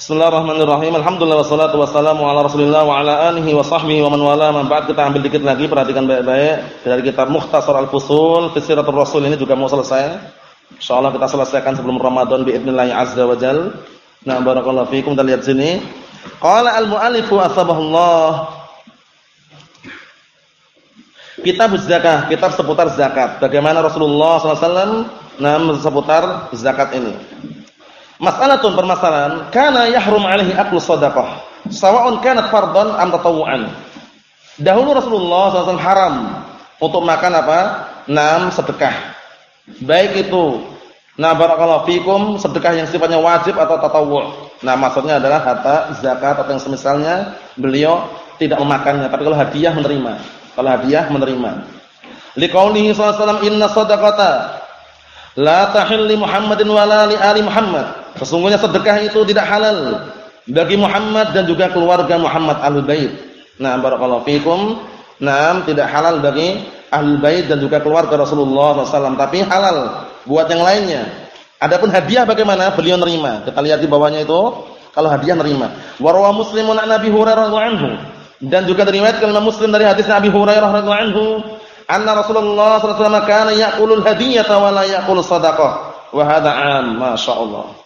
Bismillahirrahmanirrahim. Alhamdulillah wassalatu wassalamu ala Rasulillah wa ala alihi wa sahbihi wa man wala. Man ba'd kita ambil dikit lagi perhatikan baik-baik dari kitab Mukhtasar Al-Fusul fi Siratul Rasul ini juga mau selesai. Insyaallah kita selesaikan sebelum Ramadan باذنillah azza wa jal. Nah, barakallahu fikum kita lihat sini. Qala al-mu'allifu asbahullah Kitab zakah, kitab seputar zakat. Bagaimana Rasulullah SAW nah seputar zakat ini. Mas'alatun permasalahan, kana yahrum alaihi aklu shadaqah, sawa'un kanat fardhan am tatawu'an. Dahulu Rasulullah SAW haram untuk makan apa? Nam sedekah. Baik itu nah barakallahu fikum sedekah yang sifatnya wajib atau tatawwu'. Nah, maksudnya adalah harta zakat atau yang semisalnya beliau tidak memakannya, tapi kalau hadiah menerima. Kalau hadiah menerima. Liqaulihi wasallam inna shadaqata la Muhammadin wala li ali Muhammad. Sesungguhnya sedekah itu tidak halal bagi Muhammad dan juga keluarga Muhammad Ahlul Bait. Nah, barakallahu fikum. Nah, tidak halal bagi Ahlul Bait dan juga keluarga Rasulullah SAW, tapi halal buat yang lainnya. Adapun hadiah bagaimana? Beliau nerima. Kita lihat di bawahnya itu, kalau hadiah nerima. Warwa Muslimun an Nabi Hurairah anhu. Dan juga diriwayatkan oleh Muslim dari hadis Nabi Hurairah radhiyallahu anhu, anna Rasulullah sallallahu alaihi wasallam kana ya'kulul hadiyata wa la ya'kul shadaqah. Wa hadha 'am, masyaallah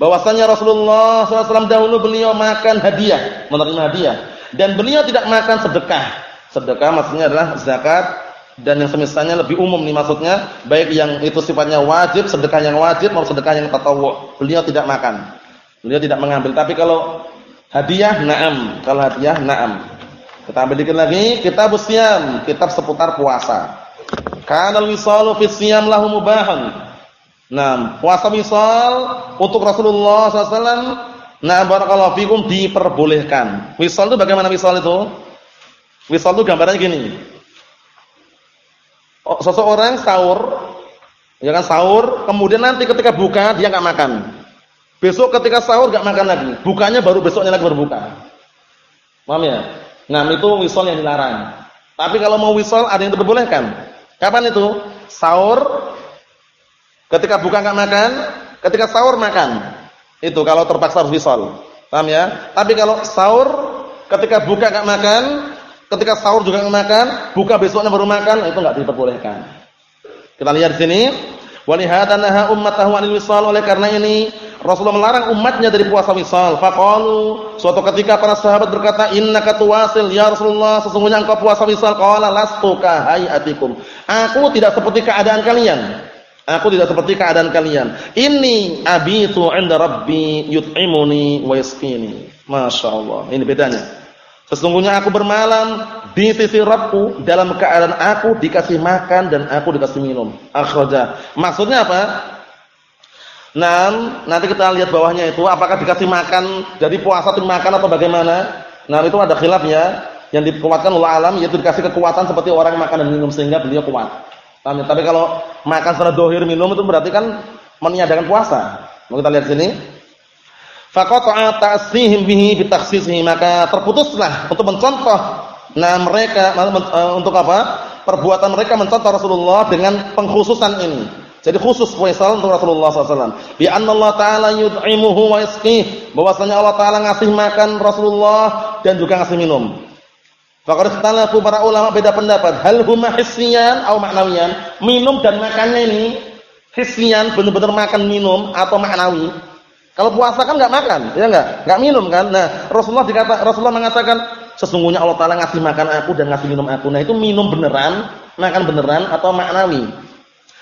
bahwasanya Rasulullah SAW dahulu beliau makan hadiah, menerima hadiah, dan beliau tidak makan sedekah. Sedekah maksudnya adalah zakat dan yang semisalnya lebih umum nih maksudnya, baik yang itu sifatnya wajib, sedekah yang wajib maupun sedekah yang tatawwu. Beliau tidak makan. Beliau tidak mengambil. Tapi kalau hadiah na'am, kalau hadiah na'am. Kita ambil dikit lagi, kitab usiam, kitab seputar puasa. Kana al-wisalu fi siyam Nah, puasa misal untuk Rasulullah SAW, nah barakallahu fikum diperbolehkan. Misal itu bagaimana misal itu? Misal itu gambarnya gini. Oh, seseorang sahur, ya kan sahur, kemudian nanti ketika buka dia nggak makan. Besok ketika sahur nggak makan lagi, bukanya baru besoknya lagi berbuka. Paham ya? Nah, itu wisol yang dilarang. Tapi kalau mau wisol ada yang diperbolehkan. Kapan itu? Sahur Ketika buka enggak makan, ketika sahur makan. Itu kalau terpaksa harus wisol. Paham ya? Tapi kalau sahur ketika buka enggak makan, ketika sahur juga enggak makan, buka besoknya baru makan, itu enggak diperbolehkan. Kita lihat di sini, walihada naha ummatahu 'anil wisal oleh karena ini Rasulullah melarang umatnya dari puasa wisal. Faqalu suatu ketika para sahabat berkata, "Innaka tuwasil ya Rasulullah, sesungguhnya engkau puasa wisal." Qala lastu ka hayatikum. Aku tidak seperti keadaan kalian. Aku tidak seperti keadaan kalian. Ini abitu 'inda rabbi yut'imuni wa yasqini. Masyaallah. Ini bedanya. Sesungguhnya aku bermalam di sisi Rabbku dalam keadaan aku dikasih makan dan aku dikasih minum. Akhraja. Maksudnya apa? Nah, nanti kita lihat bawahnya itu apakah dikasih makan dari puasa itu makan atau bagaimana? Nah, itu ada khilaf ya. Yang dikuatkan oleh alam yaitu dikasih kekuatan seperti orang makan dan minum sehingga beliau kuat. Ya? Tapi kalau makan secara dohir minum itu berarti kan meniadakan puasa. Mau kita lihat sini. Faqata'a ta'sihim bihi bi takhsisihi maka terputuslah untuk mencontoh nah mereka eh, untuk apa? Perbuatan mereka mencontoh Rasulullah dengan pengkhususan ini. Jadi khusus Faisal untuk Rasulullah SAW. Bi Allah Taala yud'imuhu wa yasqih. Bahwasanya Allah Taala ngasih makan Rasulullah dan juga ngasih minum. Faqad ikhtalafu para ulama beda pendapat, hal huma hissiyan atau maknawiyan? Minum dan makannya ini hissiyan benar-benar makan minum atau maknawi? Kalau puasa kan enggak makan, ya enggak? Enggak minum kan? Nah, Rasulullah dikata Rasulullah mengatakan sesungguhnya Allah taala ngasih makan aku dan ngasih minum aku. Nah, itu minum beneran, makan beneran atau maknawi?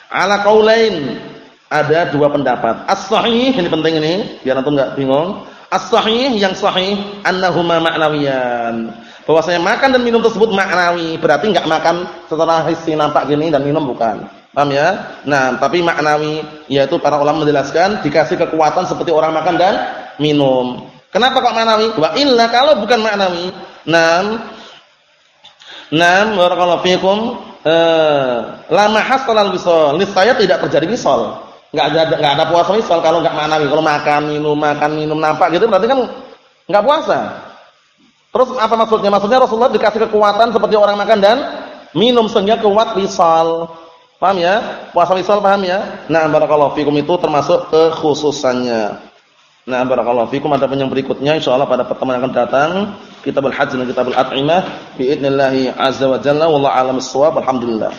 Ala qaulain ada dua pendapat. As-sahih ini penting ini biar antum enggak bingung. As-sahih yang sahih annahuma ma'nawiyan bahwasanya makan dan minum tersebut maknawi, berarti enggak makan setelah hissi nampak gini dan minum bukan. Paham ya? Nah, tapi maknawi yaitu para ulama menjelaskan dikasih kekuatan seperti orang makan dan minum. Kenapa kok maknawi? Wa illa kalau bukan maknawi. Nam Nam barakallahu fikum eh lama hasalal wisal. Niscaya tidak terjadi wisal. Enggak ada enggak ada puasa wisal kalau enggak maknawi. Kalau makan, minum, makan, minum nampak gitu berarti kan enggak puasa. Terus apa maksudnya? Maksudnya Rasulullah dikasih kekuatan seperti orang makan dan minum sehingga kuat wisal. Paham ya? Puasa wisal paham ya? Nah, barakallahu fikum itu termasuk kekhususannya. Nah, barakallahu fikum ada yang berikutnya insyaallah pada pertemuan akan datang Kitabul Hajj dan Kitabul At'imah bi idznillah azza wa jalla wallahu a'lam bissawab alhamdulillah